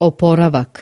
Oporavak.